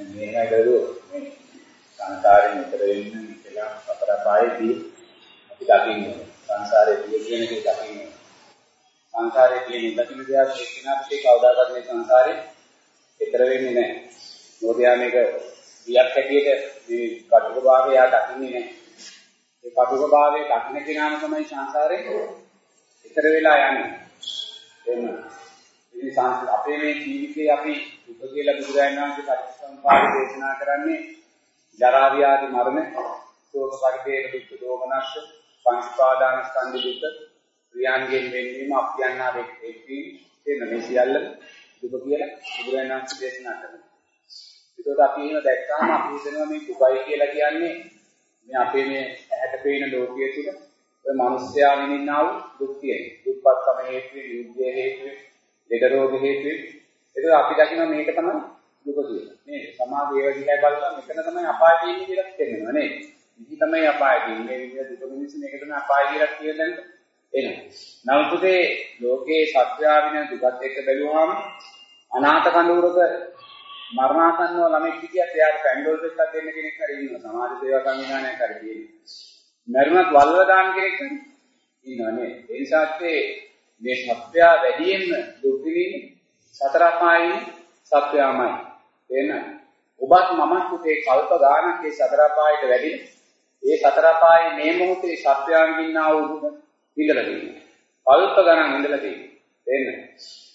මේවා කරුවෝ මේ සංසාරයෙන් ඈතර වෙන්න කියලා සතර පායේදී අපි දකින්නේ. සංසාරයේ දිය කියන එක දකින්නේ. සංසාරයේ තියෙන දකින්න දෙයක් එක්කෙනාට ඒ කවදාකවත් මේ සංසාරේ ඈතර වෙන්නේ නැහැ. මොකද යා මේක දියක් හැටියට මේ කටුක භාවය යා දකින්නේ නැහැ. ඒ කටුක භාවයේ දකින්න කෙනාම තමයි සංසාරේ ඈතර වෙලා යන්නේ. එන්න ඉතින් සංස අපේ මේ ජීවිතේ අපි දුක කියලා බුදුරජාණන් වහන්සේ පරිසම්පාද දේශනා කරන්නේ ජරා ව්‍යාධි මරණ ශෝක පරිදේව දුක් දෝමනස්ස පංචපාදාන ස්කන්ධ දුක් ක්‍රියාන්ගෙන් වෙනවීම අප්‍යන්නා වෙක්ටි කියන මේ සියල්ල දුක කියලා බුදුරජාණන් වහන්සේ දේශනා කරනවා. ඒකත් අපි එහෙම දැක්කාම අපි හිතනවා මේ දුකයි කියලා කියන්නේ මේ අපේ මේ ඇහැට පේන ලෝකයේ තුල ඔය මිනිස්යා විඳින්නා වූ දුක් කියන. දුක්පත්කම හේතුවෙන්, යුද්ධය හේතුවෙන්, ලෙඩ රෝග හේතුවෙන් ඒක අපි දකිනවා මේක තමයි දුක කියලා. නේද? සමාධ ඒව දිහා බලලා මෙතන තමයි අපාය තියෙන්නේ කියලා තේරෙනවා නේද? ඉති තමයි අපාය තියෙන්නේ. මේ විදිහ දුක මිනිස්සු මේක තමයි අපාය කියලා කියලා එනවා. නමුත් ඒ ලෝකේ සත්‍යාවින දුකත් එක්ක බැලුවාම අනාථ කඳුරක මරණාසන්නව ළමෙක් හිටියත් එයාට පැන්ඩෝල් එකක් දෙන්න කෙනෙක් හරි ඉන්නවා. සමාජ සේවා සංවිධානයක් හරි තියෙනවා. මරුණත් වල්ව දාන කෙනෙක් හරි ඉන්නවා නේද? ඒ නිසාත් මේ සත්‍ය වැඩියෙන්ම දුක් විඳින්නේ සතර අපායේ සත්‍යයමයි. එන ඔබත් මමත් පුතේ කල්ප ගානක් ඒ සතර අපායට වැඩි ඒ සතර අපායේ මේ මොහොතේ සත්‍යයන් ගින්නා වූ දුක විඳලා තියෙනවා. කල්ප ගණන් ඉඳලා තියෙනවා. එන්න.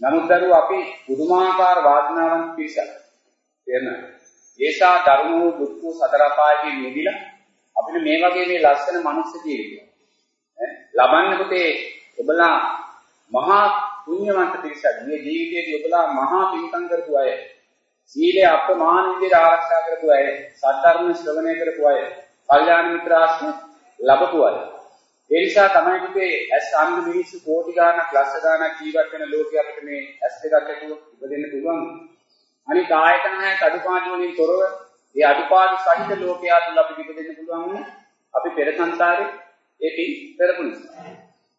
නමුත් දරුවෝ අපි පුදුමාකාර වාසනාවන්ත පිරිසක්. එන්න. ඒසා ධර්ම වූ දුක් වූ සතර අපායේ නිදිලා අපිට මේ වගේ මේ ලස්සන මනුස්ස ජීවිතය ඈ ලබන්න පුතේ ඔබලා මහා පුණ්‍යවන්ත පිරිසක්. මේ ජීවිතයේදී ඔබලා මහා පින්කම් කරපු අය. සීලය අප්‍රමාණ විදිහට ආරක්ෂා කරපු අය. සද්ධර්ම ශ්‍රවණය කරපු අය. කල්යාණ මිත්‍ර ආශ්‍රය ලැබපු අය. ඒ නිසා තමයි පුතේ ඇස් අන්ධ මිනිස්සු කෝටි ගාණක් ලක්ෂ ගාණක් ජීවත් වෙන ලෝකයේ අපිට මේ ඇස් දෙකක් ඇතුව ඉපදෙන්න පුළුවන්. අනිත් ආයතන හයක් අඩුපාඩු වලින් තොරව ඒ අඩුපාඩු සහිත ලෝකයා තුල අපිට ඉපදෙන්න පුළුවන් අපි පෙර සංසාරේ ඒකේ පෙරපු නිසා.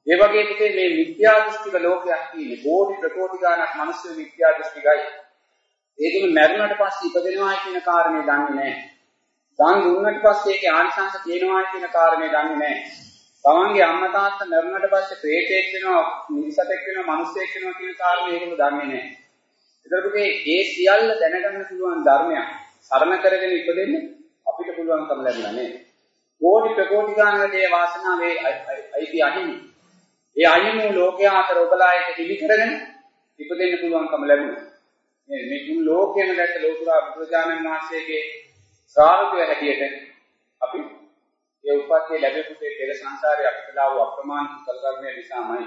ඒ වගේ පුතේ මේ මිත්‍යා දෘෂ්ටික ලෝකයක් තියෙන්නේ. කෝටි ප්‍රකෝටි ගාණක් මිනිස්සු මිත්‍යා දෘෂ්ටිකයි. ඒකෙම මැරුණට පස්සේ ඉපදෙනවා කියන කාරණේ දන්නේ නැහැ. දාන් දුන්නට පස්සේ ඒකේ ආනිසංස තියෙනවා කියන කාරණේ දන්නේ නැහැ. තමන්ගේ අම්මා තාත්තා මැරුණට පස්සේ ප්‍රේතෙක් වෙනවා, මිනිසෙක් වෙනවා, මිනිසෙක් වෙනවා කියන කාරණේ ඒගොල්ලෝ දන්නේ නැහැ. ඒතර පුතේ ඒ සියල්ල දැනගන්න පුළුවන් ධර්මයක්. සරණ කරගෙන ඉපදෙන්න අපිට පුළුවන්කම ලැබුණා නේද? කෝටි ප්‍රකෝටි ගානකට ඒ වාසනාවේ අයිති අහිමි. ඒ අහිමි ලෝකයා අතර ඔබලා ඒක පිළි කරගෙන ඉපදෙන්න පුළුවන්කම ලැබුණා. මේ මේ මුළු ලෝකෙම දැක්ක ලෝකුරා බුදුජානක මහසේගේ ශ්‍රාවකය හැටියට අපි ඒ උපත්යේ ලැබෙපු පෙර සංසාරේ අපිටලා වූ අප්‍රමාණ කුසල කර්මය නිසාමයි.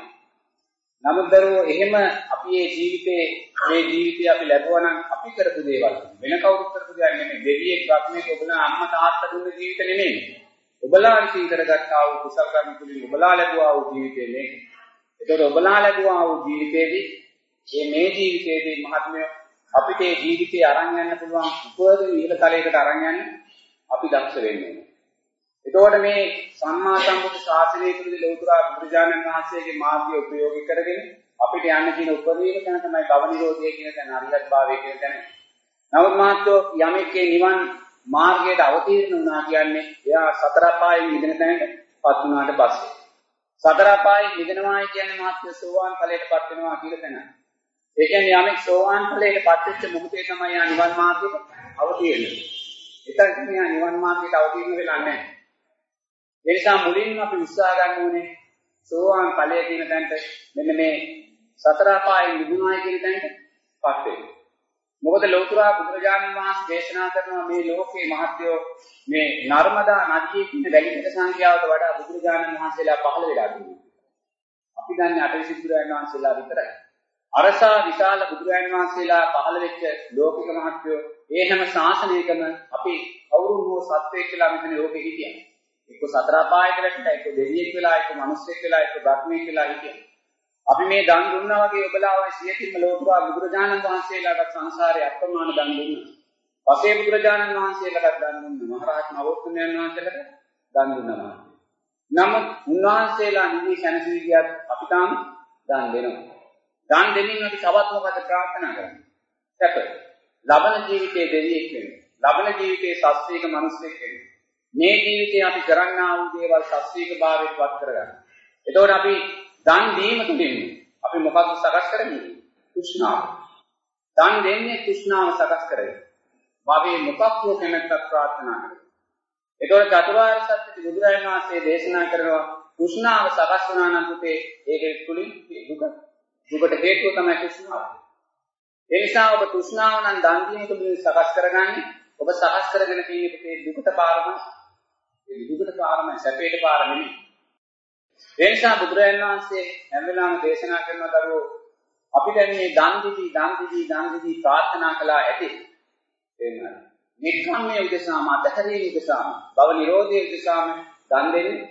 නමුත් දරුවෝ එහෙම අපි මේ ජීවිතේ මේ ජීවිතය අපි ලැබුවා නම් අපි කරපු දේවල් වෙන කවුරුත් කරපු දේවල් නෙමෙයි. දෙවියෙක් ගාත්මේ ඔබලා අම්මා තාත්තා දුන්න ජීවිත නෙමෙයි. ඔබලා විසින් කරගත්තා වූ කුසල කර්ම තුලින් ඔබලා ලැබුවා වූ ජීවිතේ මේක. ඒතකොට ඔබලා ලැබුවා වූ ජීවිතේදී මේ මේ ජීවිතේදී මහත්මය අපිට මේ ජීවිතේ අරන් යන්න පුළුවන් උපරිම ඉහළ තලයකට අරන් යන්න අපි දක්ෂ වෙන්න ඕනේ. එතකොට මේ සම්මා සම්බුද්ධ ශාසනය තුළදී ලෞතර බුදුජානක මහසේගේ මාර්ගය උපයෝගී කරගෙන අපිට යන්න කියන උපරිම තැන තමයි භව නිරෝධය කියන තැන අරියත් භාවය කියන තැන. නමුත් මාත්‍රෝ යමෙක්ගේ නිවන් මාර්ගයට අවතීර්ණ වුණා කියන්නේ එයා සතර පායෙන් මිදෙන තැනටපත් වුණාට පස්සේ. සතර පායෙන් මිදෙනවායි කියන්නේ මාත්‍ර සෝවාන් ඵලයටපත් වෙනවා කියන තැන. ඒ කියන්නේ යමෙක් සෝවාන් ඵලයටපත් වෙච්ච මොහොතේ තමයි යා නිවන් මාර්ගයට අවතීර්ණ වෙන්නේ. එතන මෙයා නිවන් මාර්ගයට අවතීර්ණ වෙලා නැහැ. ඒ නිසා මුලින්ම අපි උත්සාහ ගන්න ඕනේ සෝවාන් ඵලය කියන තැනට මෙන්න මේ සතර පායෙන් මිදුණායි කියන තැනටපත් වෙන්න. මොකද ලෞතර බුදුරජාණන් වහන්සේ දේශනා කරනවා මේ ලෝකේ මහත්යෝ මේ නර්මදා නදියේ තියෙන වැලිපිට සංඛ්‍යාවට වඩා බුදුරජාණන් වහන්සේලා පහළ වෙලා තිබුණා. අපි දන්නේ අටවිසි බුදුරජාණන් වහන්සේලා විතරයි. අරසා විශාල බුදුරජාණන් වහන්සේලා පහළ වෙච්ච ලෝකික මහත්යෝ ඒ හැම ශාසනයකම අපි කවුරුන් හෝ සත්වයෙක් කියලා මෙතන ලෝකෙ හිටියා. එක්ක සතර අපායට වැටෙලා එක්ක දෙවියෙක් වෙලා එක්ක මිනිස්සෙක් වෙලා එක්ක බ්‍රහ්මෙක් වෙලා හිටියා. අපි මේ දන් දුන්නා වගේ ඔබලා ඔය සියතින්ම ලෝතුරා බුදුරජාණන් වහන්සේලාට සංසාරේ අප්‍රමාණ දන් දුන්නා. පසේ බුදුරජාණන් වහන්සේලාට දන් දුන්නා. මහරහත් නවෝත්තමයන් වහන්සේලාට දන් දුන්නා. නමුත් උන්වහන්සේලා නිවි සැනසී ගියත් අපි තාම දන් දෙනවා. දන් දෙමින් අපි තවත් මොකද ප්‍රාර්ථනා කරන්නේ? සැප. ලබන ජීවිතයේ දෙවියෙක් වෙන්න. ලබන ජීවිතයේ ශාස්ත්‍රීය මිනිස්සෙක් වෙන්නේ. මේ ජීවිතේ අපි කරන්නා වූ දේවල් ශාස්ත්‍රීය භාවයට වත් කරගන්න. එතකොට අපි දන් දීම තුළින් අපි මොකක්ද සකස් කරන්නේ? කුෂ්ණාව. දන් දෙන්නේ කුෂ්ණාව සකස් කරගෙන. භවයේ මොකක් හෝ කැමැත්තක් ප්‍රාර්ථනා කරගෙන. එතකොට චතුරාර්ය සත්‍ය බුදුරජාණන් වහන්සේ දේශනා කරනවා කුෂ්ණාව සකස් වුණා නම් පුතේ ඒකේ තුලින් දුක දුකට හේතුව තමයි කුෂ්ණාව. ඒ නිසා ඔබ කුෂ්ණාව නම් දන් දීම තුලින් සකස් කරගන්නේ ඔබ සකස් කරගෙන තියෙන පුතේ දුකට පාරම ඒ දුකට පාරම සැපේට පාර නෙමෙයි. ඒ නිසා බුදුරජාණන් වහන්සේ හැම වෙලාවෙම දේශනා කරන දරුවෝ අපි දැන් මේ දන් දීදී දන් දීදී දන් දීදී ප්‍රාර්ථනා කළා ඇති. එහෙමයි. නික්කම්මයේ උදෙසාම අධහැරීමේ උදෙසාම භව නිරෝධයේ උදෙසාම දන් දෙන්නේ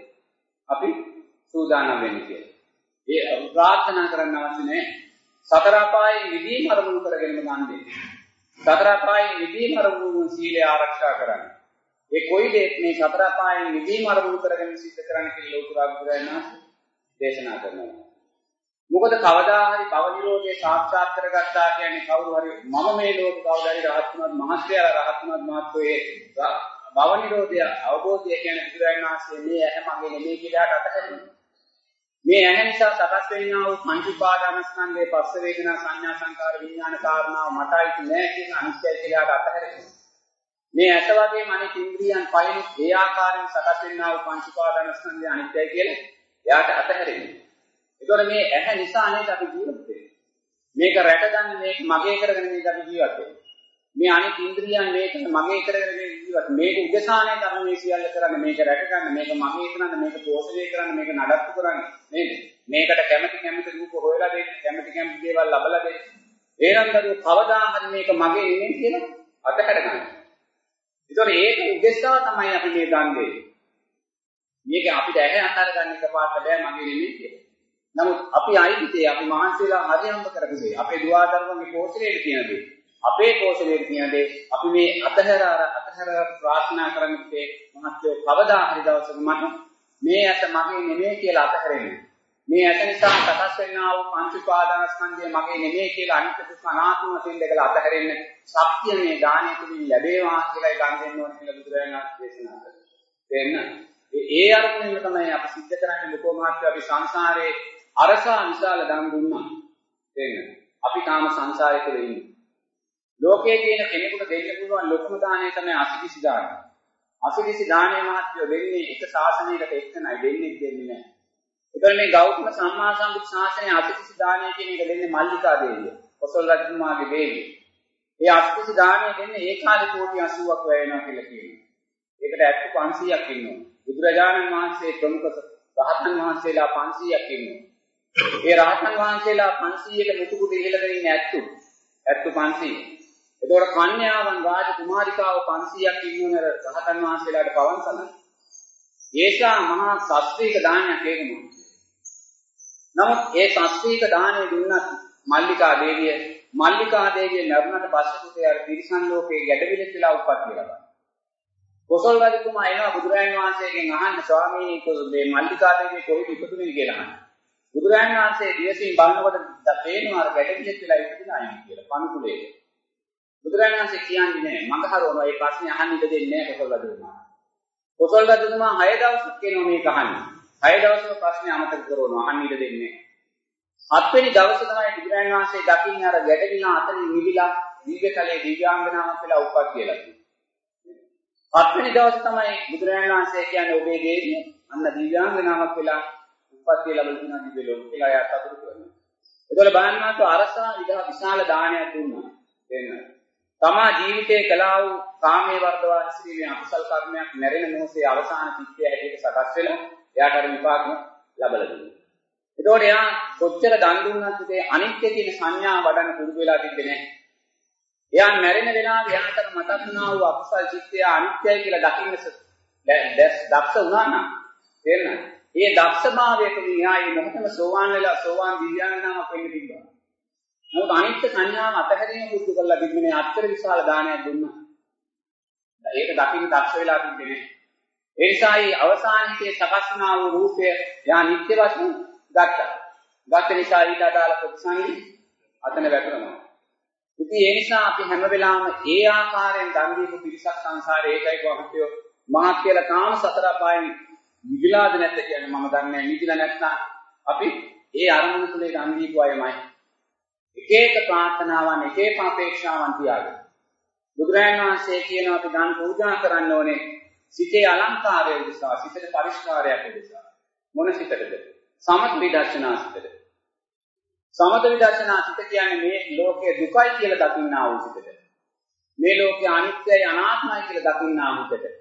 අපි සූදානම් වෙන්නේ කියලා. ඒ ප්‍රාර්ථනා කරන්න අවශ්‍ය නැහැ. සතර අපායේ විදීම අරමුණු කරගෙන දන් දෙන්නේ. සතර අපායේ විදීම අරමුණු සීලය ආරක්ෂා කරන්න. ඒ කොයි දෙයක් මේ සතර අපායේ විදීම අරමුණු කරගෙන සිද්ධ කරන්න කියලා උතුරා බුදුරජාණන් දේශනා කරනවා. මොකද කවදා හරි භව නිරෝධය සාක්ෂාත් කරගත්තා කියන්නේ කවුරු හරි මම මේ ලෝක කවදා හරි රහත් වුණත් මහත්යලා රහත් වුණත් මහත්වයේ භව නිරෝධය අවබෝධය කියන්නේ බුදුරජාණන් වහන්සේ මේ ඇහැ මගේ නෙමෙයි කියලා අතහැරෙනවා. මේ ඇහැ නිසා සකස් වෙන්නා වූ පංච උපාදානස්කන්ධයේ පස්ස වේදනා සංඥා සංකාර විඥාන කාරණාව මටයි නෑ කියන අනිත්‍යය කියලා අතහැරෙනවා. මේ ඇස වගේම අනිත් ඉන්ද්‍රියන් පහෙන් ඒ ආකාරයෙන් සකස් වෙන්නා වූ පංච උපාදානස්කන්ධය අනිත්‍යයි කියලා එයාට අතහැරෙනවා. ඒතකොට මේ ඇහැ නිසා නේද අපි ජීවත් වෙන්නේ. මේක රැකගන්න මේක මගේ කරගෙන නේද අපි ජීවත් වෙන්නේ. මේ අනිත් ඉන්ද්‍රියන් මේක මගේ කරගෙන ජීවත් මේක උදසානේ තමයි මේ සියල්ල කරන්නේ මේක රැකගන්න මේක මගේ කරන්න මේක පෝෂණය කරන්න මේක නඩත්තු කරන්න නේද මේකට කැමැති කැමැති රූප හොයලා දෙන්න කැමැති කැමැති දේවල් ලබලා දෙන්න ඒනම් දරුවෝ කවදා හරි මේක මගේ නෙමෙයි කියලා අතහැර ගන්න. ඒතකොට ඒක උදෙසා තමයි අපි මේ දන් දෙන්නේ. මේක අපිට ඇහැ අතර ගන්න එකපාරට බෑ මගේ නෙමෙයි කියලා. නමුත් අපි අයිතිතේ අපි මහන්සියලා හරියම්බ කරපු දේ අපේ දුවා දරුවන්ගේ පෝෂණයට කියන දේ අපේ පෝෂණයට කියන දේ අපි මේ අතහැර අතහැර ප්‍රාර්ථනා කරන්නේ මහත්යෝ කවදා හරි දවසක මට මේ ඇත මගේ නෙමෙයි කියලා අතහැරෙන්නේ මේ ඇත නිසා සකස් වෙනා වූ පංච උපාදානස්කන්ධය මගේ නෙමෙයි කියලා අනිත්‍ය දුක්ඛ අනාත්ම වශයෙන් දෙකලා අතහැරෙන්න ශක්තිය මේ දානය තුලින් ලැබේවා කියලා ගන්න දෙන්න ඕන කියලා බුදුරජාණන් වහන්සේ දේශනා කළා. දෙන්න. ඒ අරමුණෙන් තමයි අපි සිද්ධ කරන්නේ ලෝකෝ මාත්‍ය අපි සංසාරේ අරසා විශාල දන් දුන්නා. දෙන්න. අපි තාම සංසාරේ තුල ඉන්නේ. ලෝකයේ තියෙන කෙනෙකුට දෙන්න පුළුවන් ලොකුම දාණය තමයි අසිකිසි දාණය. අසිකිසි දාණය මහත්ය දෙන්නේ එක ශාසනයකට එක්කනයි දෙන්නේ දෙන්නේ නැහැ. ඒතර මේ ගෞතම සම්මා සම්බුත් ශාසනයේ අසිකිසි දාණය කියන එක දෙන්නේ මල්ලිකා දේවිය. කොසල් රජතුමාගේ දේවිය. ඒ අසිකිසි දාණය දෙන්නේ ඒ කාලේ කෝටි 80ක් වැය වෙනවා කියලා කියනවා. ඒකට ඇත්ත 500ක් ඉන්නවා. බුදුරජාණන් වහන්සේ ප්‍රමුඛ රහතන් වහන්සේලා 500ක් ඉන්නවා. ඒ රහතන් වහන්සේලා 500ක මුතුකුට ඉහළගෙන ඉන්නේ ඇත්තු. ඇත්තු 500. එතකොට කන්‍යාවන් රාජකුමාරිකාව 500ක් ඉන්නවන රහතන් වහන්සේලාට පවන් සලන. ඒසා මහා ශාස්ත්‍රීක දානයක් ඒකම. නමුත් ඒ ශාස්ත්‍රීක දාණය දුන්නත් මල්ලිකා දේවිය මල්ලිකා දේවිය මරුණට පස්සේ පුතේ අර තිරිසන් ලෝකේ ගැටවිලක් වෙලා උපත් ලබනවා. කොසල් රජතුමා එනවා බුදුරජාණන් වහන්සේගෙන් අහන්න ස්වාමීනි මේ මල්ලිකා දේවිය කොහෙද ඉපදුනේ කියලා අහන්න. බුදුරජාණන් වහන්සේ දිවසින් බලනකොට පේනවා අර ගැටවිලක් වෙලා ඉපදිනා අයින් කියලා පණුකුලේ. බුදුරජාණන් වහන්සේ කියන්නේ නැහැ මඟ හරවනවා මේ ප්‍රශ්නේ අහන්න ඉඩ දෙන්නේ නැහැ කොසල් රජතුමා. කොසල් රජතුමා 6 දවසක් කියනවා මේක අහන්න. 6 දවසක ප්‍රශ්නේ අමතක කරනවා අහන්න ඉඩ දෙන්නේ නැහැ. හත්වෙනි දවසේ තමයි බුදුරජාණන් වහන්සේ දකින්න අර ගැටවිල අතරින් නිවිලා දීර්ඝකලයේ දිව්‍යාංගනාවක් කියලා උපත් කියලා කිව්වා. හත්වෙනි දවසේ තමයි බුදුරජාණන් වහන්සේ කියන්නේ ඔබේ දේවිය අන්න දිව්‍යාංගනාවක් වෙලා උපත් ලැබෙන දින දිව්‍ය ලෝක කියලා එයා සතුටු කරනවා. ඒතකොට බලන්නත් අරසා විදහා විශාල දානයක් දුන්නා. දෙන්න. තමා ජීවිතේ කළා වූ කාමයේ වර්ධවා ඉස්රීමේ අකුසල් කර්මයක් නැරෙන මොහොතේ අවසාන චිත්තය හැටියට සකස් වෙලා එයාට අර විපාක ලැබලා දුන්නා. එතකොට එයා කොච්චර දන් දුන්නත් ඒ අනිත්‍ය කියන සංඥා වඩන්න පුරුදු වෙලා තිබෙන්නේ නැහැ. එයා මැරෙන වෙලාවේ එයාට මතක් වුණා වූ අකුසල් චිත්තය අනිත්‍යයි කියලා දකින්න දක්ෂ වුණා නම් තේරෙනවද? ඒ දක්ෂභාවයට විහායි මොහොතම සෝවාන් වෙලා සෝවාන් දිව්‍යාංගනාවක් වෙන්න තිබ්බා. නමුත් අනිත්‍ය සංඥාව අතහැරීම පුරුදු කරලා තිබුණේ අත්තර විශාල දානයක් දුන්නා. ඒක දකින්න දක්ෂ වෙලා තිබෙන්නේ. ඒ නිසා මේ අවසානයේ සකස් වුණා වූ රූපය යා නිත්‍ය වශයෙන් ගත්තා. ගත්ත නිසා ඊට අදාළ ප්‍රතිසංගි අතන වැටෙනවා. ඉතින් ඒ නිසා අපි හැම වෙලාවෙම ඒ ආකාරයෙන් දන් දීපු පිරිසක් සංසාරේ ඒකයි කොහොමද මහත් කියලා කාම සතර අපායන් නිදිලාද නැත්ද කියන්නේ මම දන්නේ නැහැ නිදිලා නැත්නම් අපි ඒ අරමුණු තුලේ දන් දීපු අයමයි එක එක ප්‍රාර්ථනාවන් එක එක අපේක්ෂාවන් තියාගෙන. බුදුරජාණන් වහන්සේ කියනවා අපි දන් පූජා කරන්න ඕනේ සිතේ අලංකාරය උදෙසා සිතේ පරිස්කාරයක් උදෙසා මොන සිතටද? සමත විදර්ශනා සිතට. සමත විදර්ශනා සිත කියන්නේ මේ ලෝකයේ දුකයි කියලා දකින්නා වූ සිතට. මේ ලෝකයේ අනිත්‍යයි අනාත්මයි කියලා දකින්නා වූ සිතට.